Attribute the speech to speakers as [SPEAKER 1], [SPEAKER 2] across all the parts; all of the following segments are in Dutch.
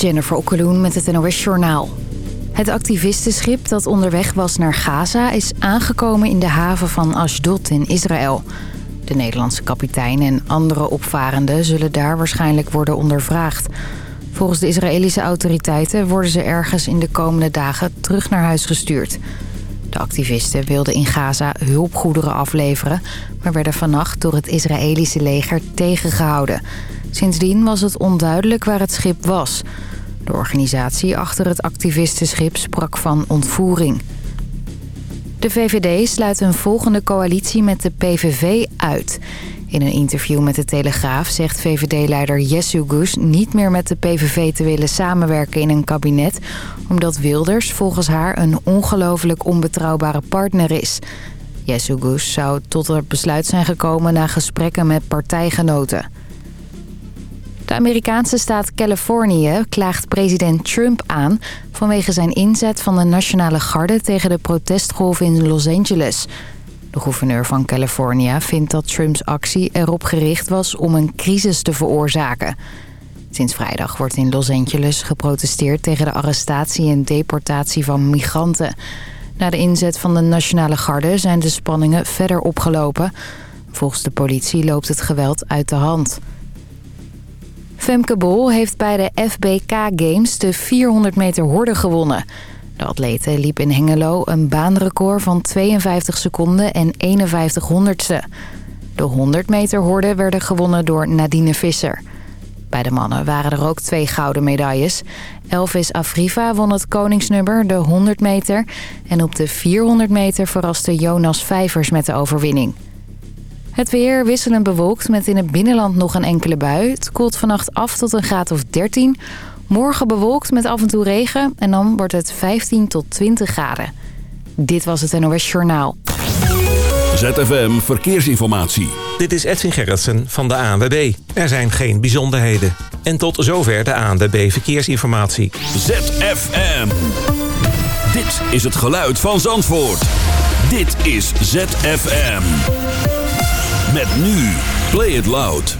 [SPEAKER 1] Jennifer Okkeloen met het NOS Journaal. Het activistenschip dat onderweg was naar Gaza is aangekomen in de haven van Ashdod in Israël. De Nederlandse kapitein en andere opvarenden zullen daar waarschijnlijk worden ondervraagd. Volgens de Israëlische autoriteiten worden ze ergens in de komende dagen terug naar huis gestuurd. De activisten wilden in Gaza hulpgoederen afleveren... maar werden vannacht door het Israëlische leger tegengehouden. Sindsdien was het onduidelijk waar het schip was. De organisatie achter het activistenschip sprak van ontvoering. De VVD sluit een volgende coalitie met de PVV uit. In een interview met de Telegraaf zegt VVD-leider Jessu Gus niet meer met de PVV te willen samenwerken in een kabinet... omdat Wilders volgens haar een ongelooflijk onbetrouwbare partner is. Jessu Gus zou tot het besluit zijn gekomen na gesprekken met partijgenoten. De Amerikaanse staat Californië klaagt president Trump aan... vanwege zijn inzet van de Nationale Garde tegen de protestgolf in Los Angeles. De gouverneur van Californië vindt dat Trumps actie erop gericht was om een crisis te veroorzaken. Sinds vrijdag wordt in Los Angeles geprotesteerd tegen de arrestatie en deportatie van migranten. Na de inzet van de Nationale Garde zijn de spanningen verder opgelopen. Volgens de politie loopt het geweld uit de hand. Femke Bol heeft bij de FBK Games de 400 meter horde gewonnen. De atlete liep in Hengelo een baanrecord van 52 seconden en 51 honderdste. De 100 meter horde werden gewonnen door Nadine Visser. Bij de mannen waren er ook twee gouden medailles. Elvis Afriva won het koningsnummer, de 100 meter. En op de 400 meter verraste Jonas Vijvers met de overwinning. Het weer wisselend bewolkt met in het binnenland nog een enkele bui. Het koelt vannacht af tot een graad of 13. Morgen bewolkt met af en toe regen en dan wordt het 15 tot 20 graden. Dit was het NOS Journaal.
[SPEAKER 2] ZFM Verkeersinformatie.
[SPEAKER 3] Dit is Edwin Gerritsen van de ANWB. Er zijn geen bijzonderheden. En tot zover de ANWB Verkeersinformatie.
[SPEAKER 2] ZFM. Dit is het geluid van Zandvoort. Dit is ZFM. Met nu Play It Loud.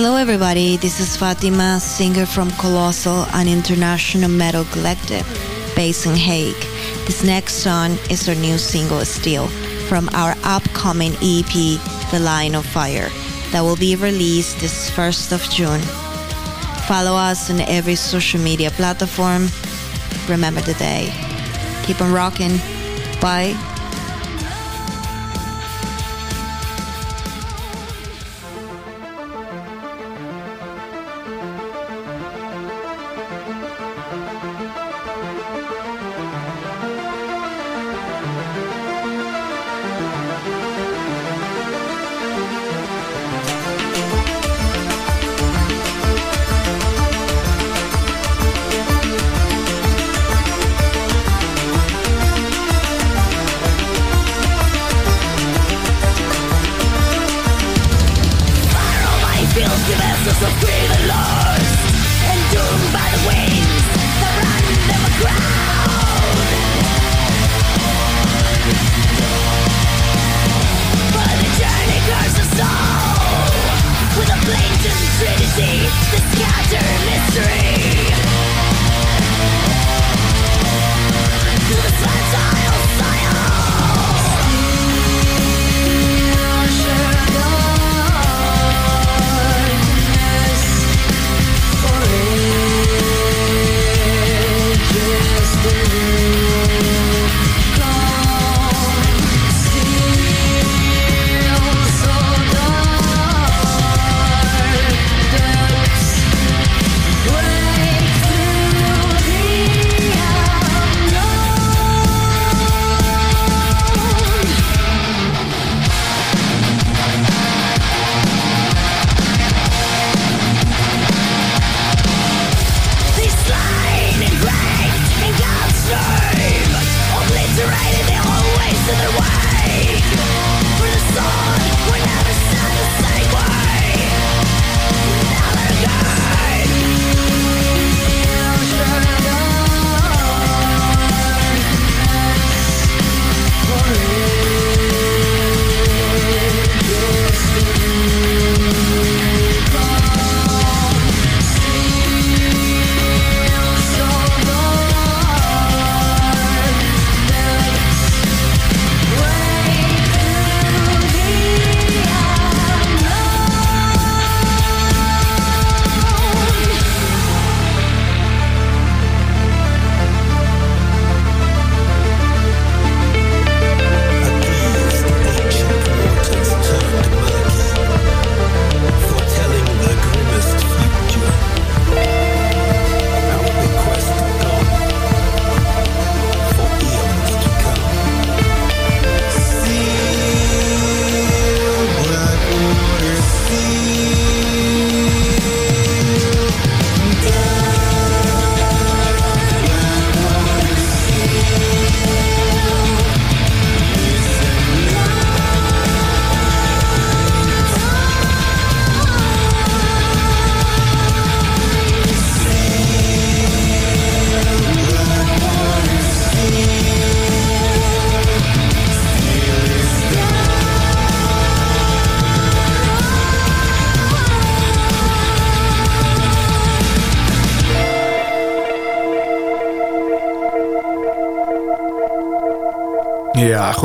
[SPEAKER 4] Hello, everybody. This is Fatima, singer from Colossal, an international metal collective based in Hague. This next song is our new single, Steel, from our upcoming EP, The Line of Fire, that will be released this 1st of June. Follow us on every social media platform. Remember the day. Keep on rocking. Bye.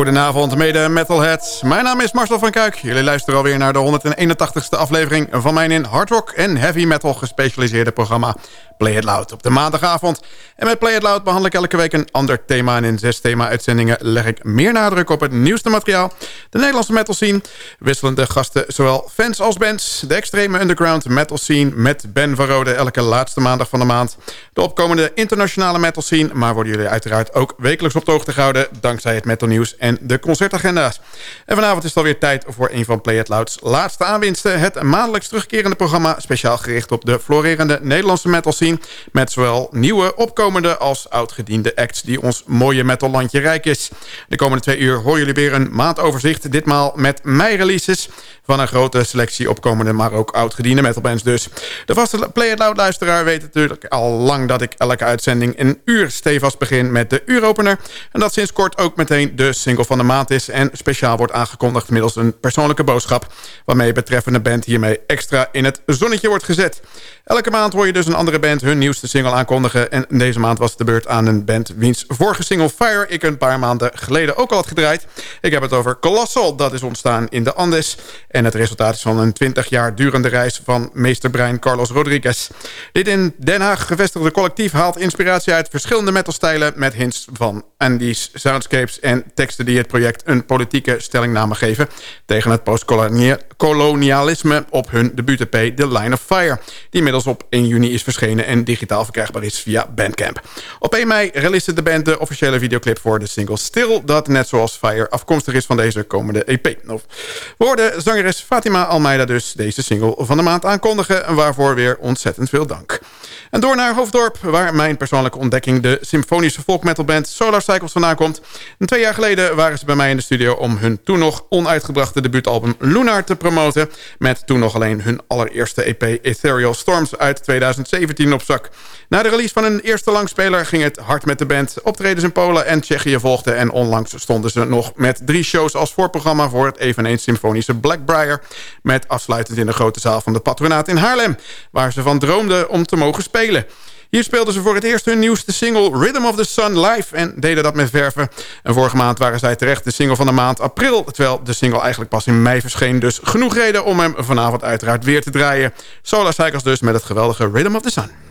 [SPEAKER 5] Goedenavond mede metalheads. Mijn naam is Marcel van Kuik. Jullie luisteren alweer naar de 181ste aflevering van mijn in hard rock en heavy metal gespecialiseerde programma Play It Loud op de maandagavond. En met Play It Loud behandel ik elke week een ander thema. En in zes thema-uitzendingen leg ik meer nadruk op het nieuwste materiaal. De Nederlandse metal scene. Wisselende gasten, zowel fans als bands. De extreme underground metal scene met Ben van Rode elke laatste maandag van de maand. De opkomende internationale metal scene. Maar worden jullie uiteraard ook wekelijks op de hoogte gehouden. Dankzij het metal nieuws de concertagenda's. En vanavond is het alweer tijd voor een van Play It Loud's laatste aanwinsten. Het maandelijks terugkerende programma. Speciaal gericht op de florerende Nederlandse metal scene met zowel nieuwe, opkomende als oudgediende acts... die ons mooie metallandje rijk is. De komende twee uur horen jullie weer een maandoverzicht. Ditmaal met mei-releases van een grote selectie opkomende... maar ook oudgediende metalbands dus. De vaste Play It Loud luisteraar weet natuurlijk al lang... dat ik elke uitzending een uur stevast begin met de uuropener. En dat sinds kort ook meteen de single van de maand is... en speciaal wordt aangekondigd middels een persoonlijke boodschap... waarmee betreffende band hiermee extra in het zonnetje wordt gezet. Elke maand hoor je dus een andere band hun nieuwste single aankondigen. En deze maand was het de beurt aan een band wiens vorige single Fire... ik een paar maanden geleden ook al had gedraaid. Ik heb het over Colossal. Dat is ontstaan in de Andes. En het resultaat is van een 20 jaar durende reis van meesterbrein Carlos Rodriguez. Dit in Den Haag gevestigde collectief haalt inspiratie uit verschillende metalstijlen... met hints van Andy's soundscapes en teksten die het project een politieke stellingname geven... tegen het postkolonialisme op hun debuut-EP The Line of Fire... die inmiddels op 1 juni is verschenen en digitaal verkrijgbaar is via Bandcamp. Op 1 mei release de band de officiële videoclip voor de single Still... dat net zoals Fire afkomstig is van deze komende EP. We zangeres Fatima Almeida dus deze single van de maand aankondigen... waarvoor weer ontzettend veel dank. En door naar Hoofddorp, waar mijn persoonlijke ontdekking... de symfonische folkmetalband Solar Cycles vandaan komt. En twee jaar geleden waren ze bij mij in de studio... om hun toen nog onuitgebrachte debuutalbum Lunar te promoten... met toen nog alleen hun allereerste EP Ethereal Storms uit 2017 op zak. Na de release van hun eerste langspeler ging het hard met de band. Optredens in Polen en Tsjechië volgden... en onlangs stonden ze nog met drie shows als voorprogramma... voor het eveneens symfonische Blackbriar... met afsluitend in de grote zaal van de Patronaat in Haarlem... waar ze van droomden om te mogen spelen hier speelden ze voor het eerst hun nieuwste single Rhythm of the Sun live... en deden dat met verven. En vorige maand waren zij terecht de single van de maand april... terwijl de single eigenlijk pas in mei verscheen. Dus genoeg reden om hem vanavond uiteraard weer te draaien. Solar Cycles dus met het geweldige Rhythm of the Sun.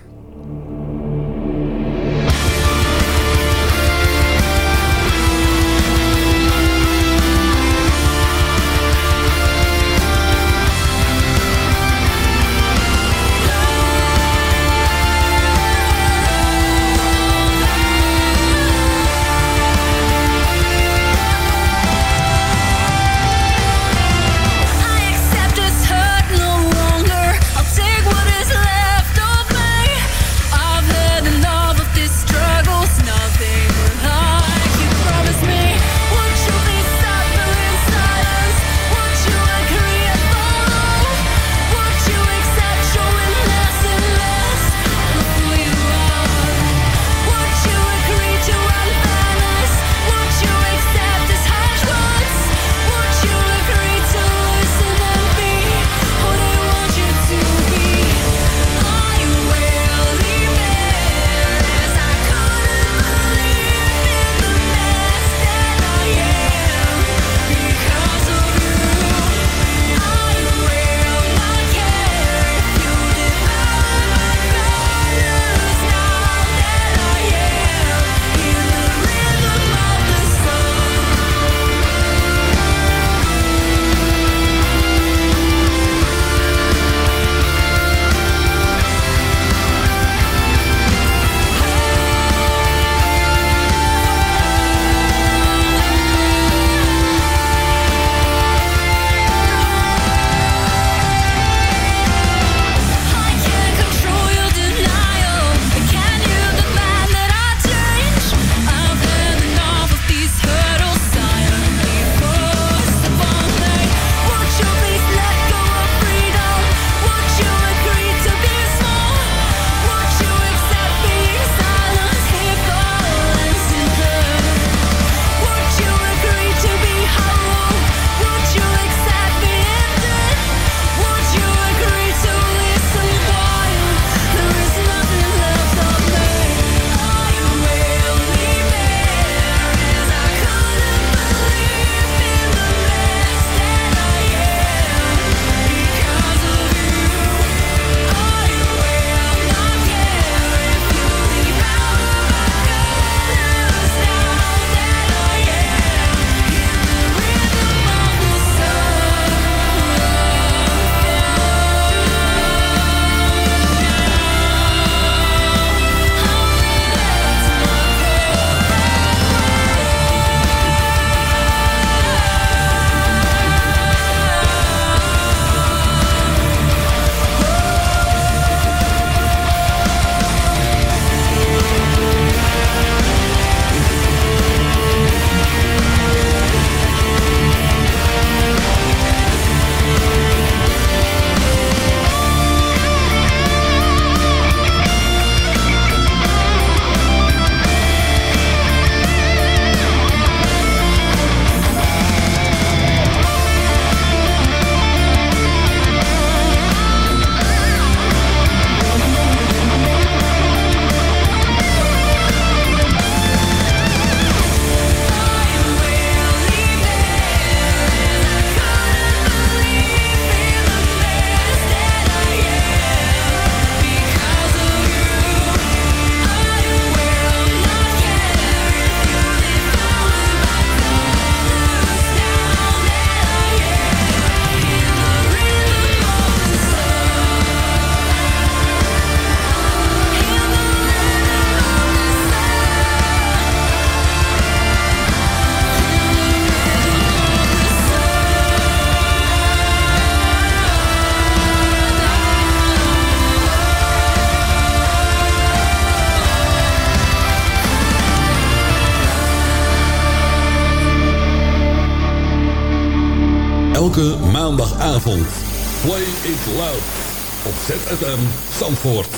[SPEAKER 2] Op ZFM Zandvoort.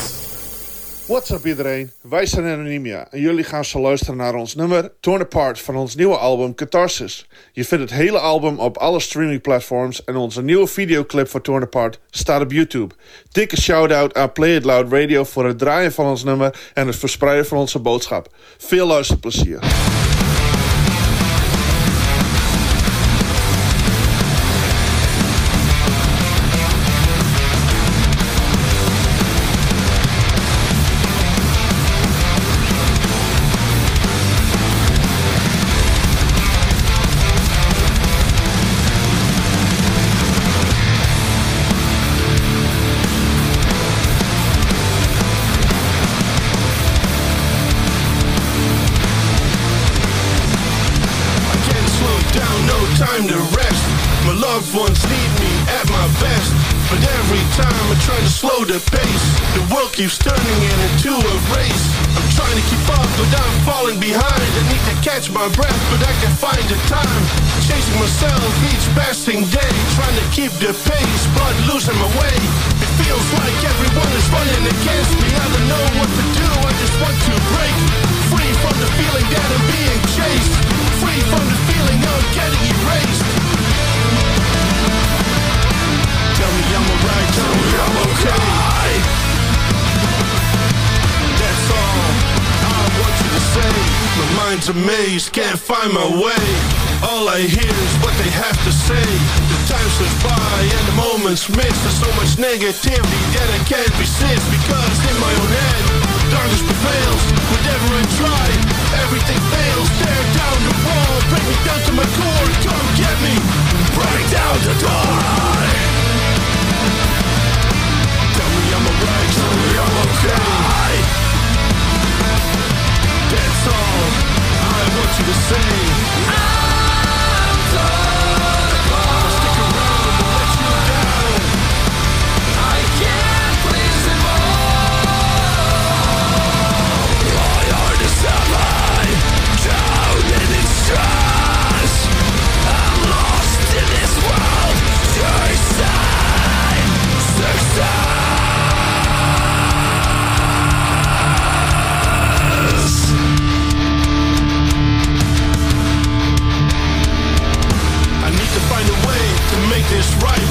[SPEAKER 6] What's up iedereen? Wij zijn Anonymia en jullie gaan zo luisteren naar ons nummer Torn Apart van ons nieuwe album Catharsis. Je vindt het hele album op alle streamingplatforms en onze nieuwe videoclip voor Torn Apart staat op YouTube. Dikke shout-out aan Play It Loud Radio voor het draaien van ons nummer en het verspreiden van onze boodschap. Veel luisterplezier.
[SPEAKER 7] The world keeps turning it into a race. I'm trying to keep up but I'm falling behind. I need to catch my breath but I can't find the time. Chasing myself each passing day Trying to keep the pace but losing my way. It feels like everyone is running against me. I don't know what to do, I just want to break. Free from the feeling that I'm being chased. Free from the feeling of getting erased I'm alright, me I'm okay. That's all I want you to say. My mind's amazed, can't find my way. All I hear is what they have to say. The time slips by and the moments miss There's so much negativity that I can't resist Because in my own head, darkness prevails. Whatever I try, everything fails. Tear down the wall, bring me down to my core. Come get me, break down the door That's all I want you to say. This right,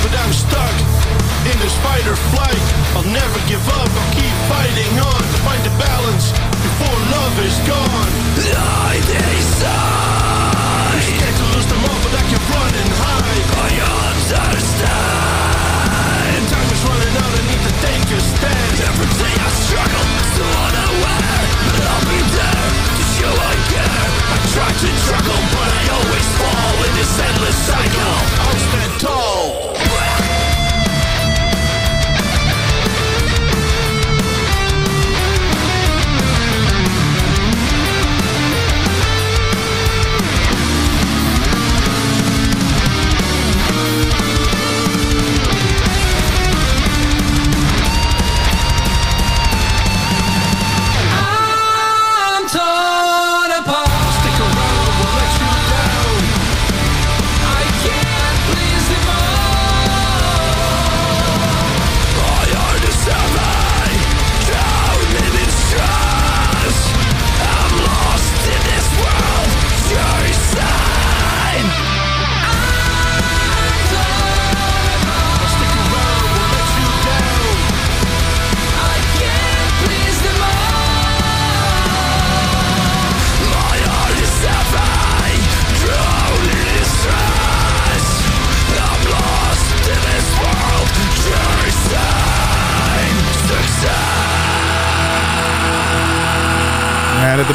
[SPEAKER 7] but I'm stuck in this fight or flight. I'll never give up, I'll keep fighting on to find the balance before love is gone. I decide.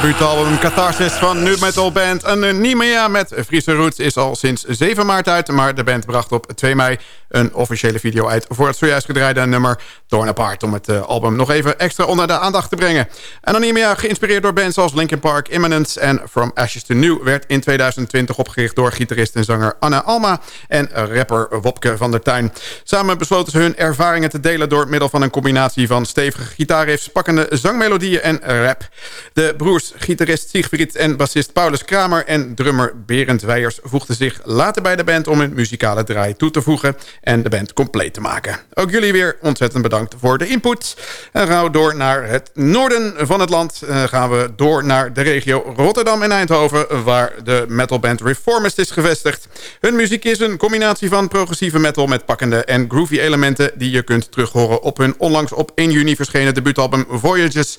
[SPEAKER 5] Het debuutalbum Catharsis van nu metal band Anemia met Friese Roots is al sinds 7 maart uit. Maar de band bracht op 2 mei een officiële video uit voor het zojuist gedraaide nummer Torn Apart. Om het eh, album nog even extra onder de aandacht te brengen. Anemia, geïnspireerd door bands als Linkin Park, Imminence en From Ashes to New... werd in 2020 opgericht door gitarist en zanger Anna Alma en rapper Wopke van der Tuin. Samen besloten ze hun ervaringen te delen door middel van een combinatie van stevige gitaarriffs, pakkende zangmelodieën en rap. De Broers, gitarist Siegfried en bassist Paulus Kramer... en drummer Berend Weijers voegden zich later bij de band... om hun muzikale draai toe te voegen en de band compleet te maken. Ook jullie weer ontzettend bedankt voor de input. En gaan we door naar het noorden van het land. Uh, gaan we door naar de regio Rotterdam en Eindhoven... waar de metalband Reformist is gevestigd. Hun muziek is een combinatie van progressieve metal... met pakkende en groovy elementen... die je kunt terughoren op hun onlangs op 1 juni verschenen debuutalbum Voyages.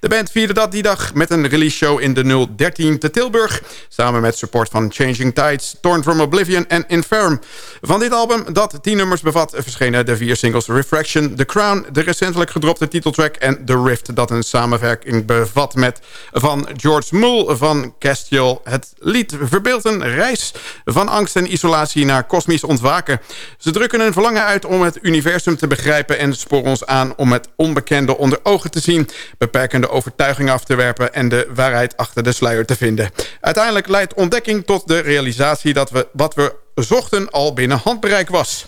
[SPEAKER 5] De band vierde dat die dag met een show in de 013 te Tilburg... samen met support van Changing Tides, Torn from Oblivion en Infirm. Van dit album, dat 10 nummers bevat... verschenen de vier singles Refraction, The Crown... de recentelijk gedropte titeltrack en The Rift... dat een samenwerking bevat met van George Moole van Castiel. Het lied verbeeldt een reis van angst en isolatie naar kosmisch ontwaken. Ze drukken een verlangen uit om het universum te begrijpen... en sporen ons aan om het onbekende onder ogen te zien... beperkende overtuigingen af te werpen... en de waarheid achter de sluier te vinden. Uiteindelijk leidt ontdekking tot de realisatie... dat we wat we zochten al binnen handbereik was.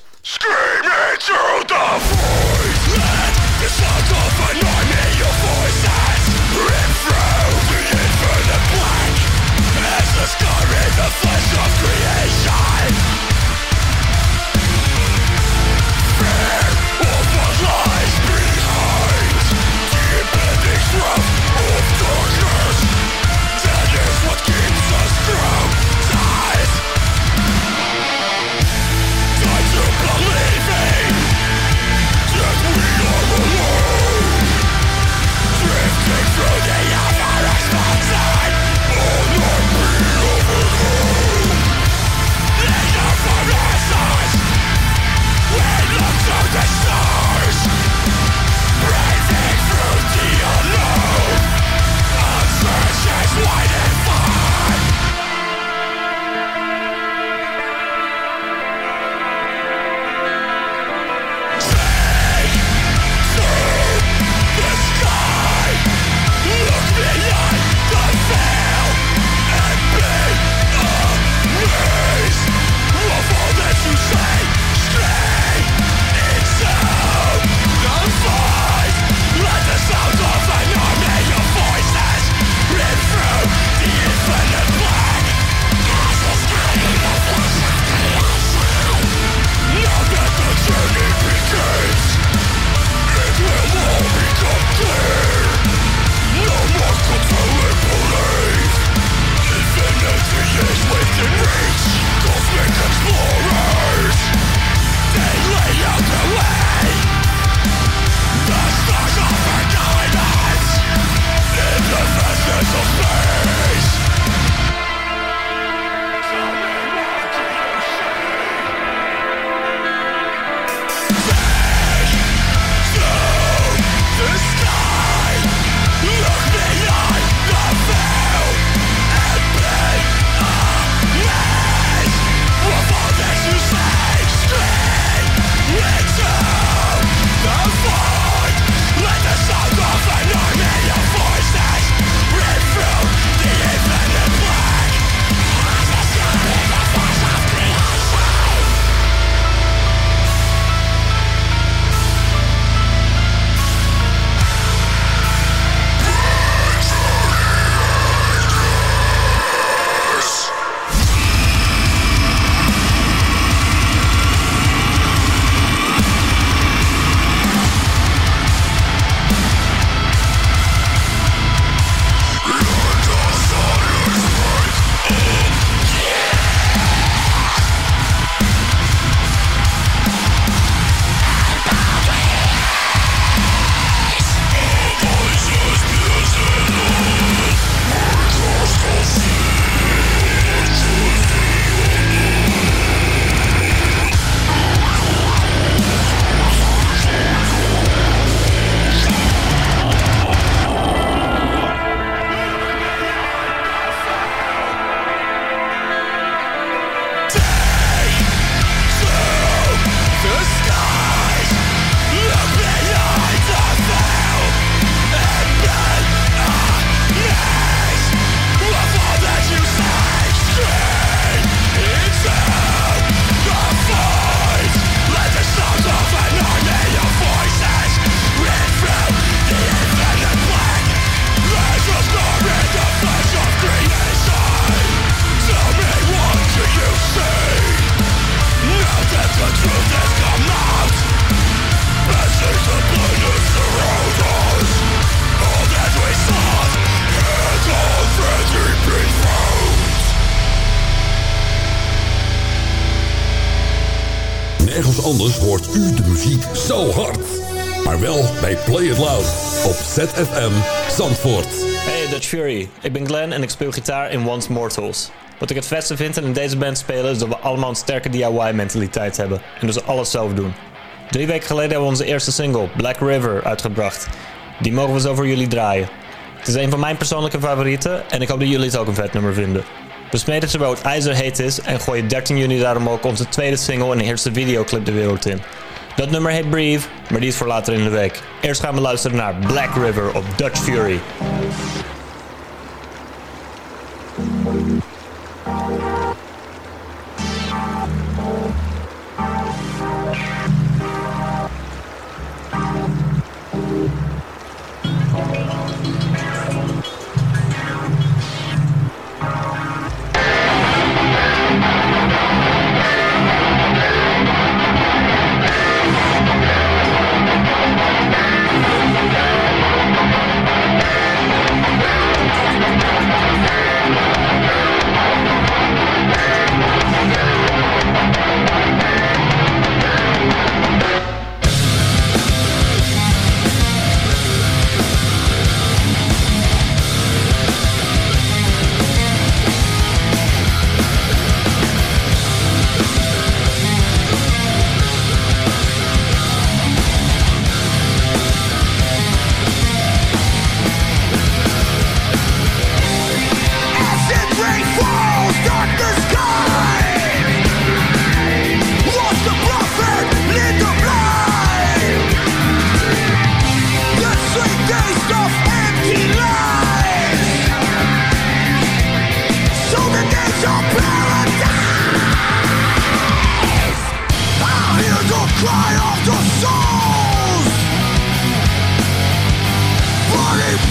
[SPEAKER 2] ZFM Zandvoort.
[SPEAKER 8] Hey Dutch Fury, ik ben Glenn en ik speel gitaar in Once Mortals. Wat ik het vetste vind in deze band spelen is dat we allemaal een sterke DIY-mentaliteit hebben en dus alles zelf doen. Drie weken geleden hebben we onze eerste single, Black River, uitgebracht. Die mogen we zo voor jullie draaien. Het is een van mijn persoonlijke favorieten en ik hoop dat jullie het ook een vet nummer vinden. We smeden terwijl het ijzer heet is en gooien 13 juni daarom ook onze tweede single en eerste videoclip de wereld in. Dat nummer heet Breathe, maar die is voor later in de week. Eerst gaan we luisteren naar Black River op Dutch Fury.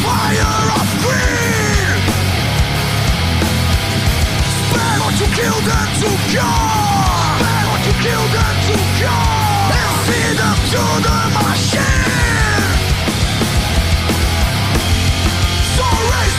[SPEAKER 8] fire of fear Better to kill to cure! To kill to cure! Feed them to the machine! So raise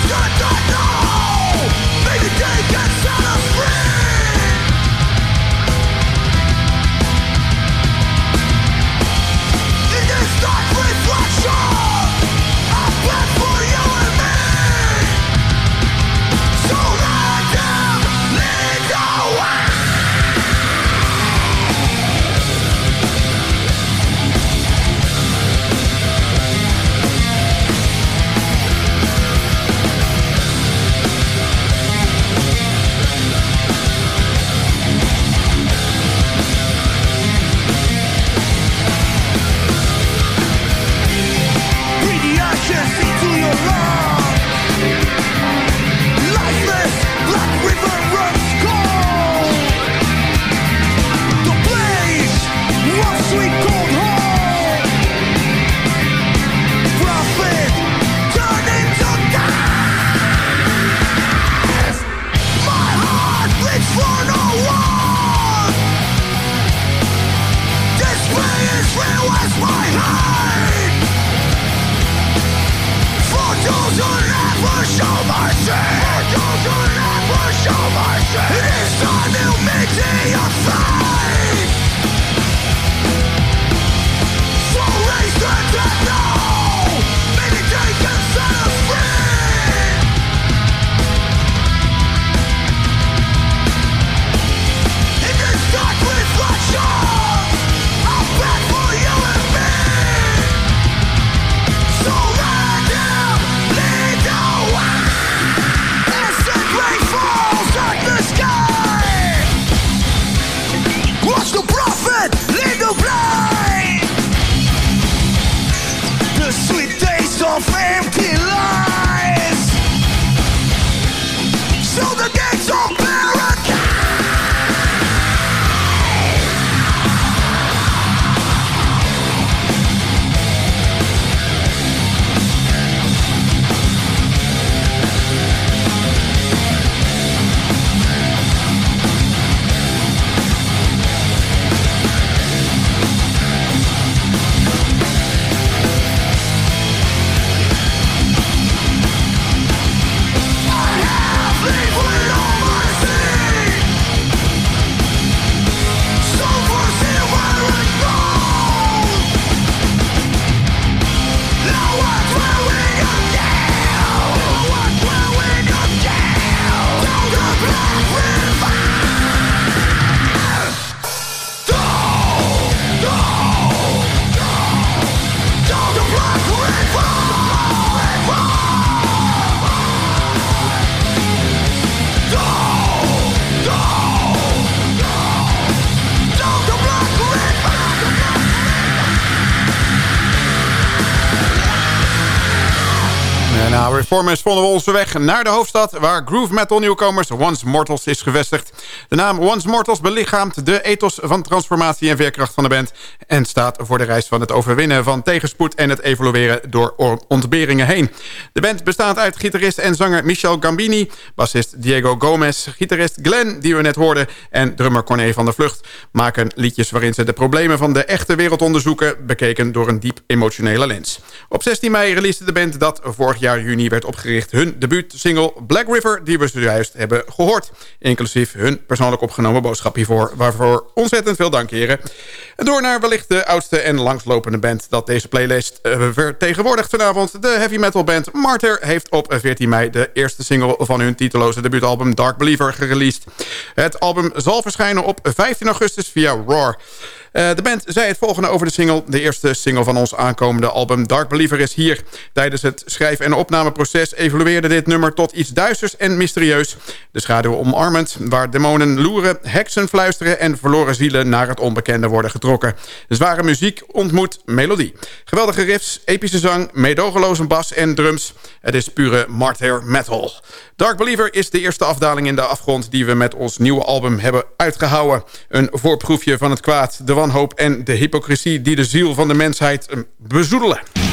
[SPEAKER 5] Na Reformers vonden we onze weg naar de hoofdstad... waar groove metal nieuwkomers Once Mortals is gevestigd. De naam Once Mortals belichaamt de ethos van transformatie en veerkracht van de band... en staat voor de reis van het overwinnen van tegenspoed... en het evolueren door ontberingen heen. De band bestaat uit gitarist en zanger Michel Gambini... bassist Diego Gomez, gitarist Glenn, die we net hoorden... en drummer Corné van der Vlucht maken liedjes waarin ze de problemen van de echte wereld onderzoeken... bekeken door een diep emotionele lens. Op 16 mei releasede de band dat vorig jaar juni werd opgericht... hun debuutsingle Black River, die we zojuist hebben gehoord. Inclusief hun persoonlijk opgenomen boodschap hiervoor... waarvoor ontzettend veel dank, heren. Door naar wellicht de oudste en langslopende band... dat deze playlist uh, vertegenwoordigt vanavond. De heavy metal band Martyr heeft op 14 mei... de eerste single van hun titeloze debuutalbum Dark Believer gereleased. Het album zal verschijnen op 15 augustus via Roar... Uh, de band zei het volgende over de single. De eerste single van ons aankomende album Dark Believer is hier. Tijdens het schrijf- en opnameproces evolueerde dit nummer tot iets duisters en mysterieus. De schaduw omarmend, waar demonen loeren, heksen fluisteren... en verloren zielen naar het onbekende worden getrokken. Zware muziek ontmoet melodie. Geweldige riffs, epische zang, meedogenloze bas en drums. Het is pure martyr metal. Dark Believer is de eerste afdaling in de afgrond... die we met ons nieuwe album hebben uitgehouden. Een voorproefje van het kwaad, de wanhoop en de hypocrisie... die de ziel van de mensheid bezoedelen.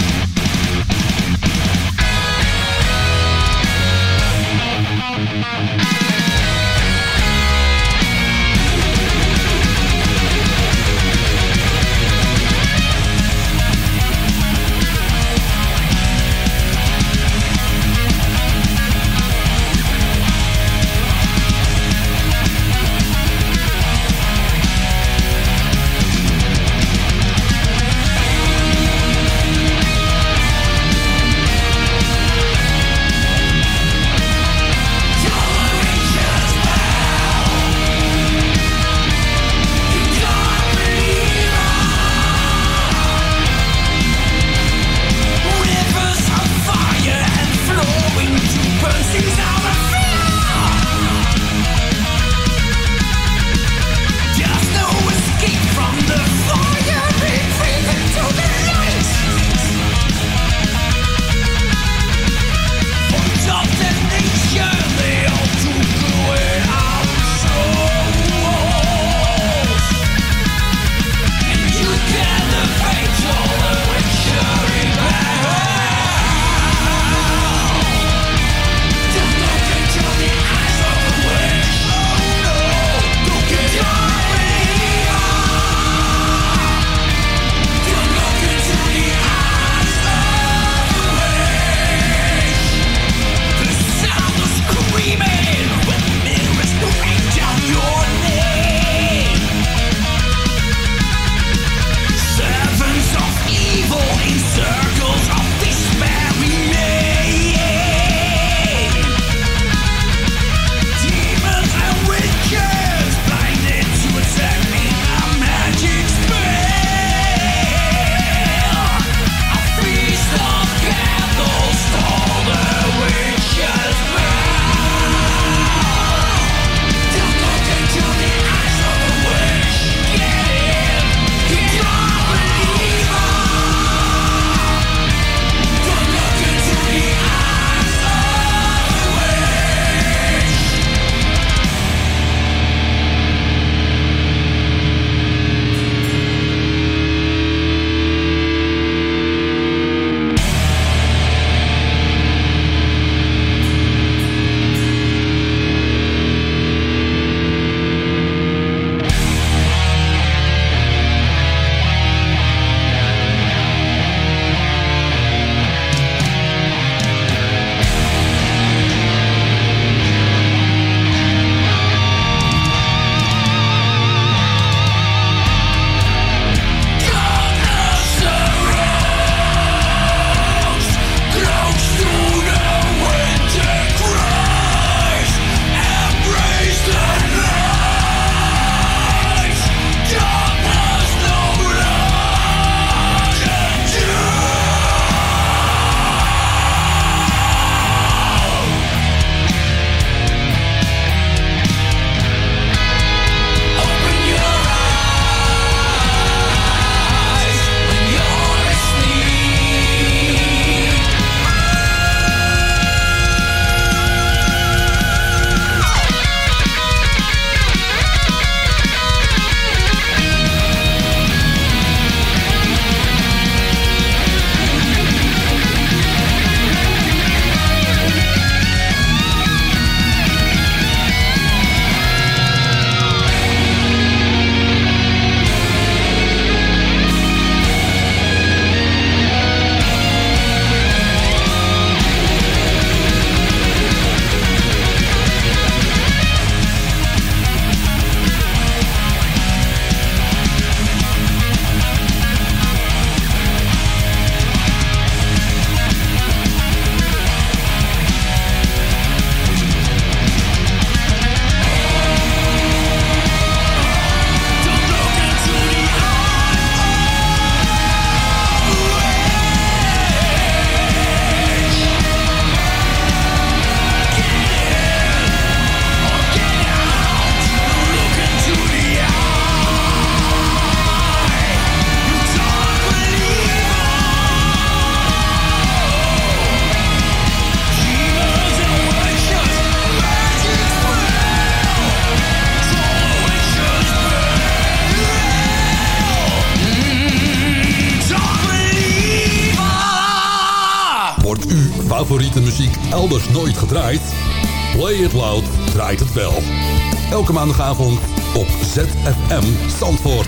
[SPEAKER 2] Gedraaid? Play It Loud draait het wel. Elke maandagavond op ZFM Zandvoort.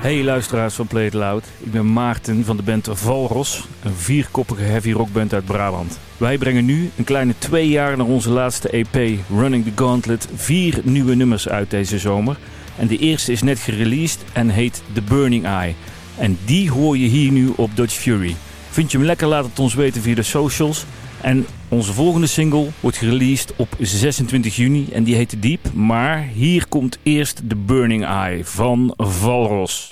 [SPEAKER 9] Hey luisteraars van Play It Loud. Ik ben Maarten van de band Valros, een vierkoppige heavy rockband uit Brabant. Wij brengen nu, een kleine twee jaar naar onze laatste EP Running the Gauntlet, vier nieuwe nummers uit deze zomer. En de eerste is net gereleased en heet The Burning Eye. En die hoor je hier nu op Dutch Fury. Vind je hem lekker, laat het ons weten via de socials. En onze volgende single wordt gereleased op 26 juni en die heet Deep. Maar hier komt eerst The Burning Eye van Valros.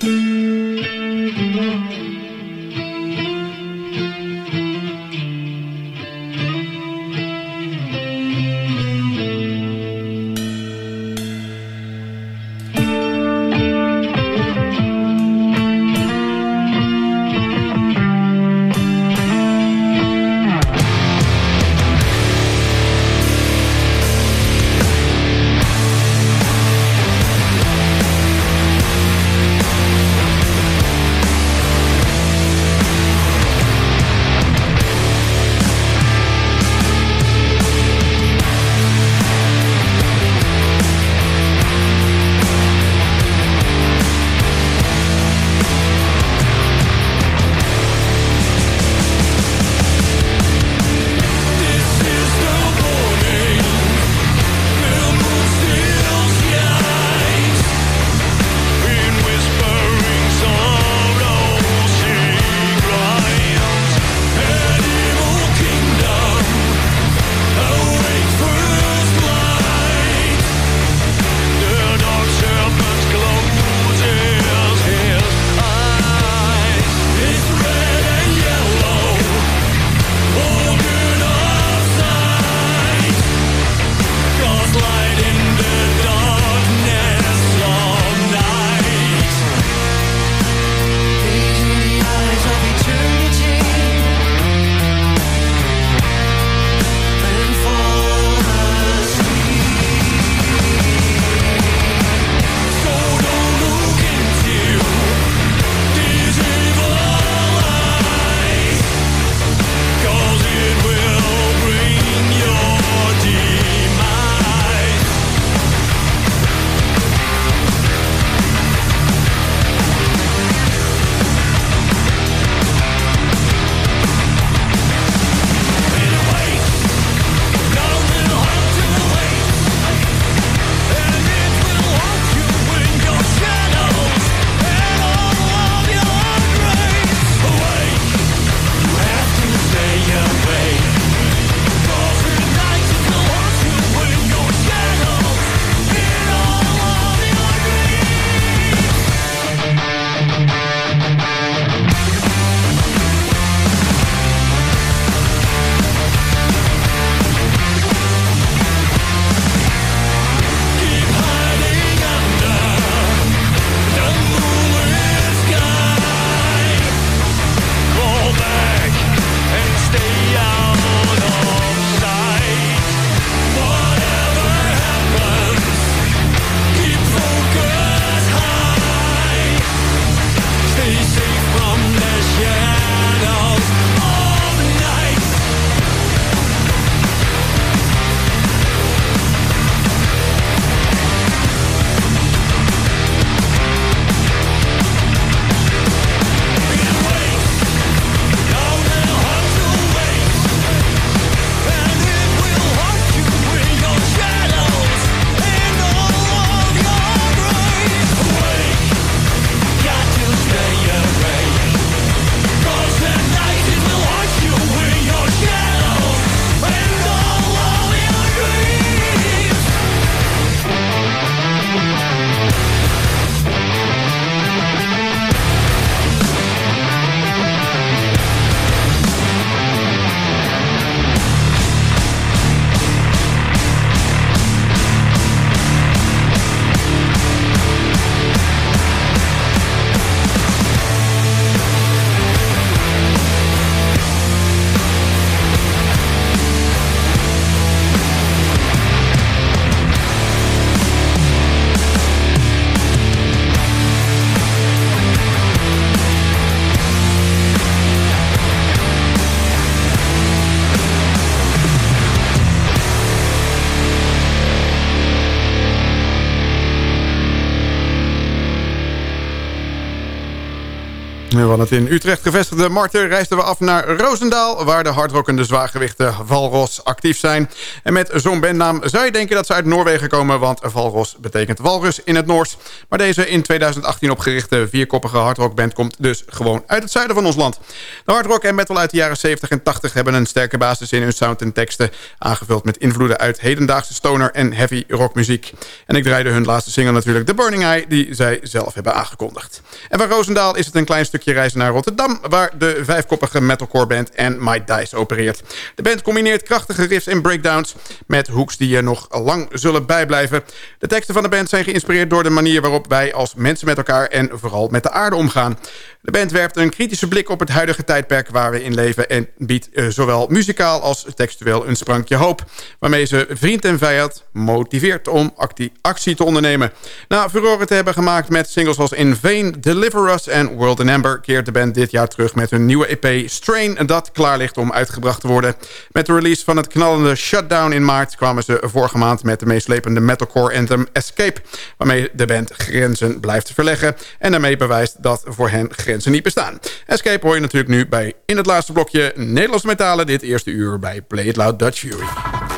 [SPEAKER 5] Van het in Utrecht gevestigde Marten reisden we af naar Roosendaal... waar de hardrockende zwaargewichten Valros actief zijn. En met zo'n bandnaam zou je denken dat ze uit Noorwegen komen... want Valros betekent walrus in het Noors. Maar deze in 2018 opgerichte vierkoppige hardrockband... komt dus gewoon uit het zuiden van ons land. De hardrock en metal uit de jaren 70 en 80 hebben een sterke basis in hun sound en teksten... aangevuld met invloeden uit hedendaagse stoner en heavy rockmuziek. En ik draaide hun laatste single natuurlijk The Burning Eye... die zij zelf hebben aangekondigd. En van Roosendaal is het een klein stukje reizen naar Rotterdam... waar de vijfkoppige metalcore band en My Dice opereert. De band combineert krachtige riffs en breakdowns... met hooks die je nog lang zullen bijblijven. De teksten van de band zijn geïnspireerd door de manier waarop wij als mensen met elkaar... en vooral met de aarde omgaan. De band werpt een kritische blik op het huidige tijdperk waar we in leven... en biedt uh, zowel muzikaal als textueel een sprankje hoop... waarmee ze vriend en vijand motiveert om actie te ondernemen. Na furoren te hebben gemaakt met singles als In Vain, Deliver Us en World in Amber... keert de band dit jaar terug met hun nieuwe EP Strain... dat klaar ligt om uitgebracht te worden. Met de release van het knallende Shutdown in maart... kwamen ze vorige maand met de meeslepende metalcore anthem Escape... waarmee de band grenzen blijft verleggen... en daarmee bewijst dat voor hen grenzen niet bestaan. Escape hoor je natuurlijk nu bij in het laatste blokje Nederlandse metalen... dit eerste uur bij Play It Loud Dutch Fury.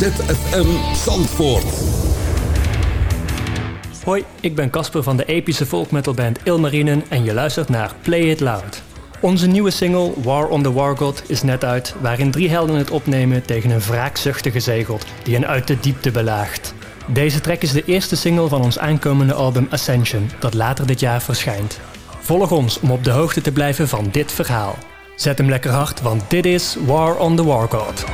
[SPEAKER 2] ZFM Zandvoort.
[SPEAKER 10] Hoi, ik ben Casper van de epische folkmetalband Ilmarinen en je luistert naar Play It Loud. Onze nieuwe single War on the War God is net uit, waarin drie helden het opnemen tegen een wraakzuchtige zeegod die hen uit de diepte belaagt. Deze track is de eerste single van ons aankomende album Ascension, dat later dit jaar verschijnt. Volg ons om op de hoogte te blijven van dit verhaal. Zet hem lekker hard, want dit is War on the War God.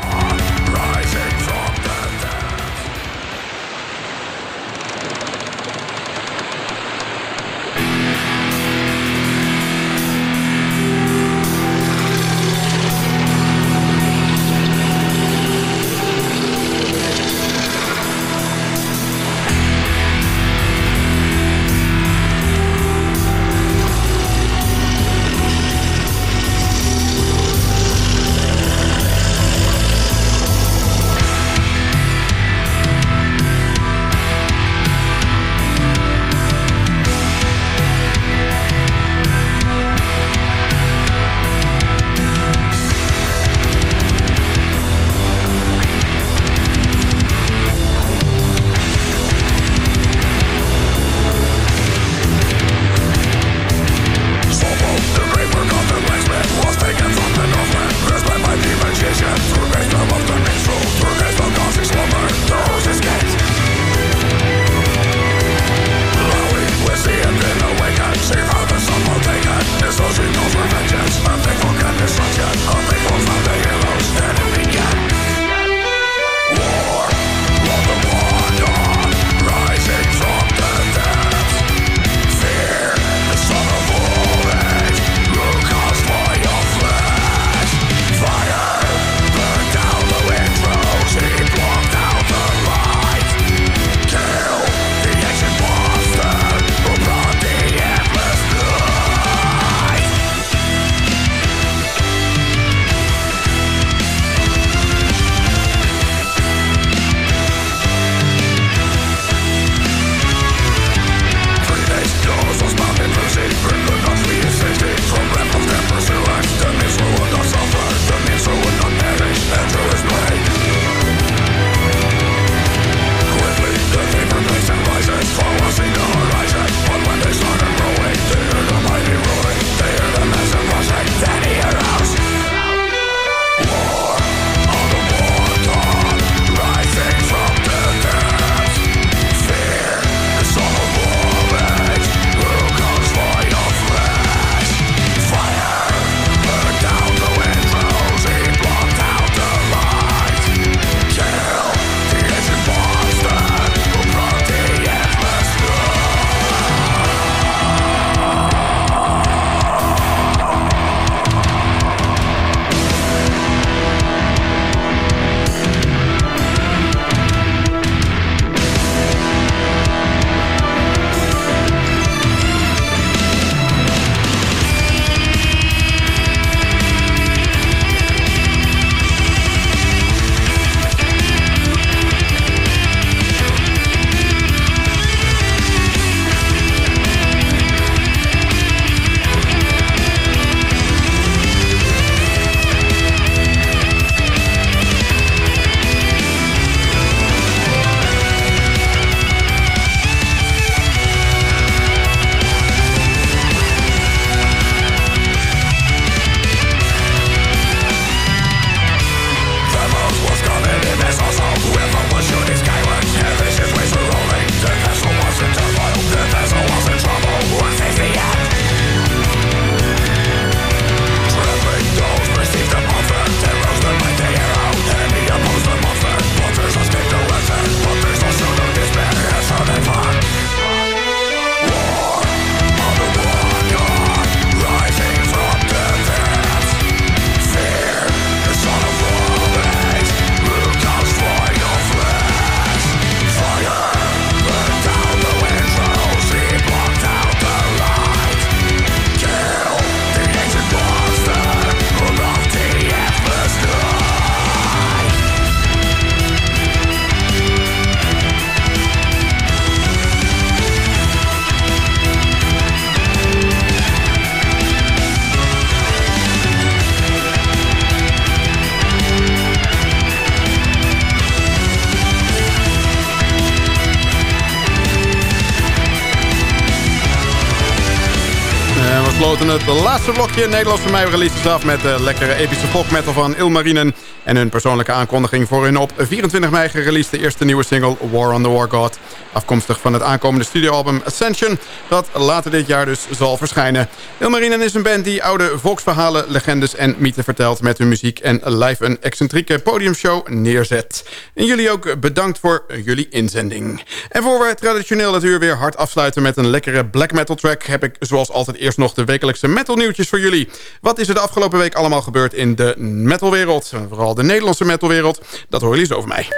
[SPEAKER 5] Het laatste blokje Nederlandse mei releases af... met de lekkere epische folk metal van Ilmarinen... en hun persoonlijke aankondiging voor hun op 24 mei gereleasede eerste nieuwe single War on the War God. Afkomstig van het aankomende studioalbum Ascension... dat later dit jaar dus zal verschijnen. Ilmarinen is een band die oude volksverhalen, legendes en mythen vertelt... met hun muziek en live een excentrieke podiumshow neerzet. En jullie ook bedankt voor jullie inzending. En voor we traditioneel het uur weer hard afsluiten met een lekkere black metal track... heb ik zoals altijd eerst nog de wekelijkse metal nieuwtjes voor jullie. Wat is er de afgelopen week allemaal gebeurd in de metalwereld? Vooral de Nederlandse metalwereld. Dat horen jullie zo over mij.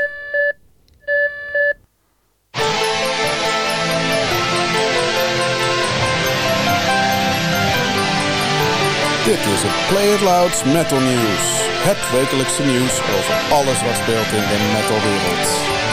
[SPEAKER 11] Dit is het Play It Louds Metal News. Het wekelijkse nieuws over alles wat speelt in de metalwereld.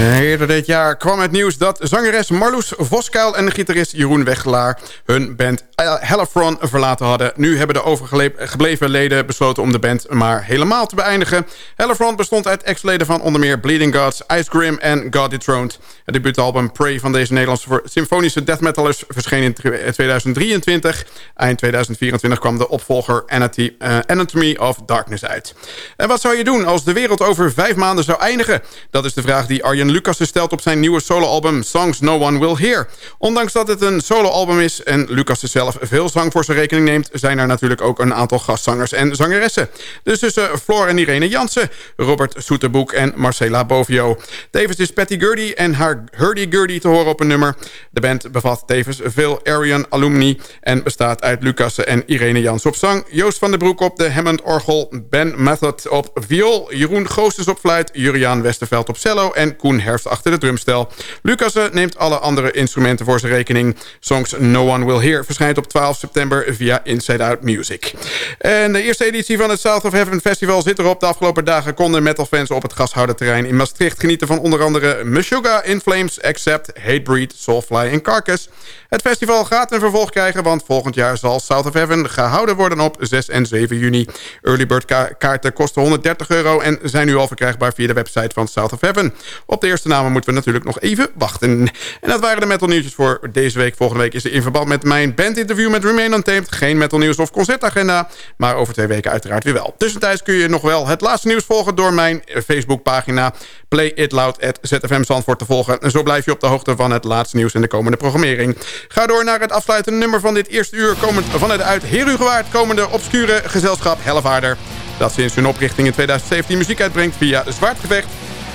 [SPEAKER 5] Eerder dit jaar kwam het nieuws dat zangeres Marloes Voskuil en gitarist Jeroen Weggelaar hun band Hellefron verlaten hadden. Nu hebben de overgebleven leden besloten om de band maar helemaal te beëindigen. Hellefron bestond uit ex-leden van onder meer Bleeding Gods, Ice Grim en God Dethroned. Het debuutalbum Prey van deze Nederlandse symfonische death metalers verscheen in 2023. Eind 2024 kwam de opvolger eh, Anatomy of Darkness uit. En wat zou je doen als de wereld over vijf maanden zou eindigen? Dat is de vraag die Arjen Lucas stelt op zijn nieuwe soloalbum Songs No One Will Hear. Ondanks dat het een soloalbum is en Lucas zelf veel zang voor zijn rekening neemt... zijn er natuurlijk ook een aantal gastzangers en zangeressen. Dus tussen Floor en Irene Jansen, Robert Soeterboek en Marcela Bovio. Tevens is Patty Gurdy en haar Hurdy Gurdy te horen op een nummer. De band bevat tevens veel Arian alumni... en bestaat uit Lucas en Irene Jansen op zang... Joost van der Broek op de Hammond orgel... Ben Method op viool, Jeroen Goostens op fluit... Juriaan Westerveld op cello en Koen Achter de drumstel. Lucassen neemt alle andere instrumenten voor zijn rekening. Songs No One Will Hear verschijnt op 12 september via Inside Out Music. En de eerste editie van het South of Heaven Festival zit erop. De afgelopen dagen konden metalfans op het gashouderterrein in Maastricht genieten van onder andere Meshuggah, In Flames, Accept, Hatebreed, Soulfly en Carcass. Het festival gaat een vervolg krijgen, want volgend jaar zal South of Heaven gehouden worden op 6 en 7 juni. Early bird kaarten kosten 130 euro en zijn nu al verkrijgbaar via de website van South of Heaven. Op de eerste namen moeten we natuurlijk nog even wachten. En dat waren de metal nieuwtjes voor deze week. Volgende week is er in verband met mijn bandinterview met Remain Untamed geen metal nieuws of concertagenda, maar over twee weken uiteraard weer wel. Tussentijds kun je nog wel het laatste nieuws volgen door mijn Facebookpagina Play It Loud at ZFM Zandvoort te volgen. En zo blijf je op de hoogte van het laatste nieuws in de komende programmering. Ga door naar het afsluitende nummer van dit eerste uur... komend vanuit uit Herugewaard komende obscure gezelschap Hellevaarder... dat sinds hun oprichting in 2017 muziek uitbrengt via Zwaardgevecht...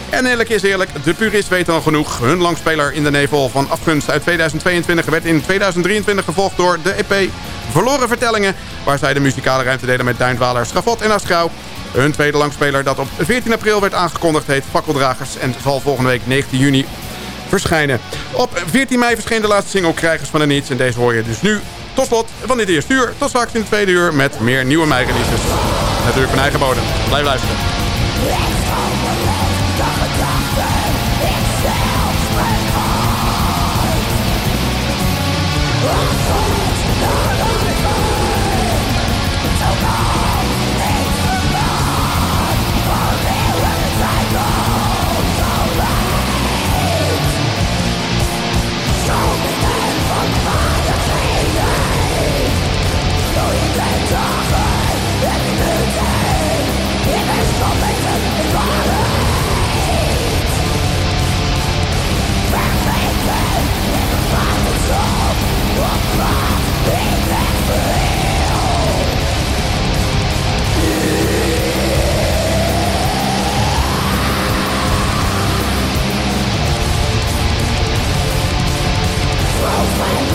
[SPEAKER 5] En eerlijk is eerlijk, de purist weet al genoeg. Hun langspeler in de nevel van afgunst uit 2022 werd in 2023 gevolgd door de EP Verloren Vertellingen... waar zij de muzikale ruimte deden met Duindwaler, Schavot en Astrouw. Hun tweede langspeler dat op 14 april werd aangekondigd heet Fakkeldragers... en zal volgende week 19 juni verschijnen. Op 14 mei verscheen de laatste single Krijgers van de Niets. En deze hoor je dus nu tot slot van dit eerste uur. Tot straks in het tweede uur met meer nieuwe mei-releases. Natuurlijk van eigen bodem. Blijf luisteren.
[SPEAKER 12] I'll find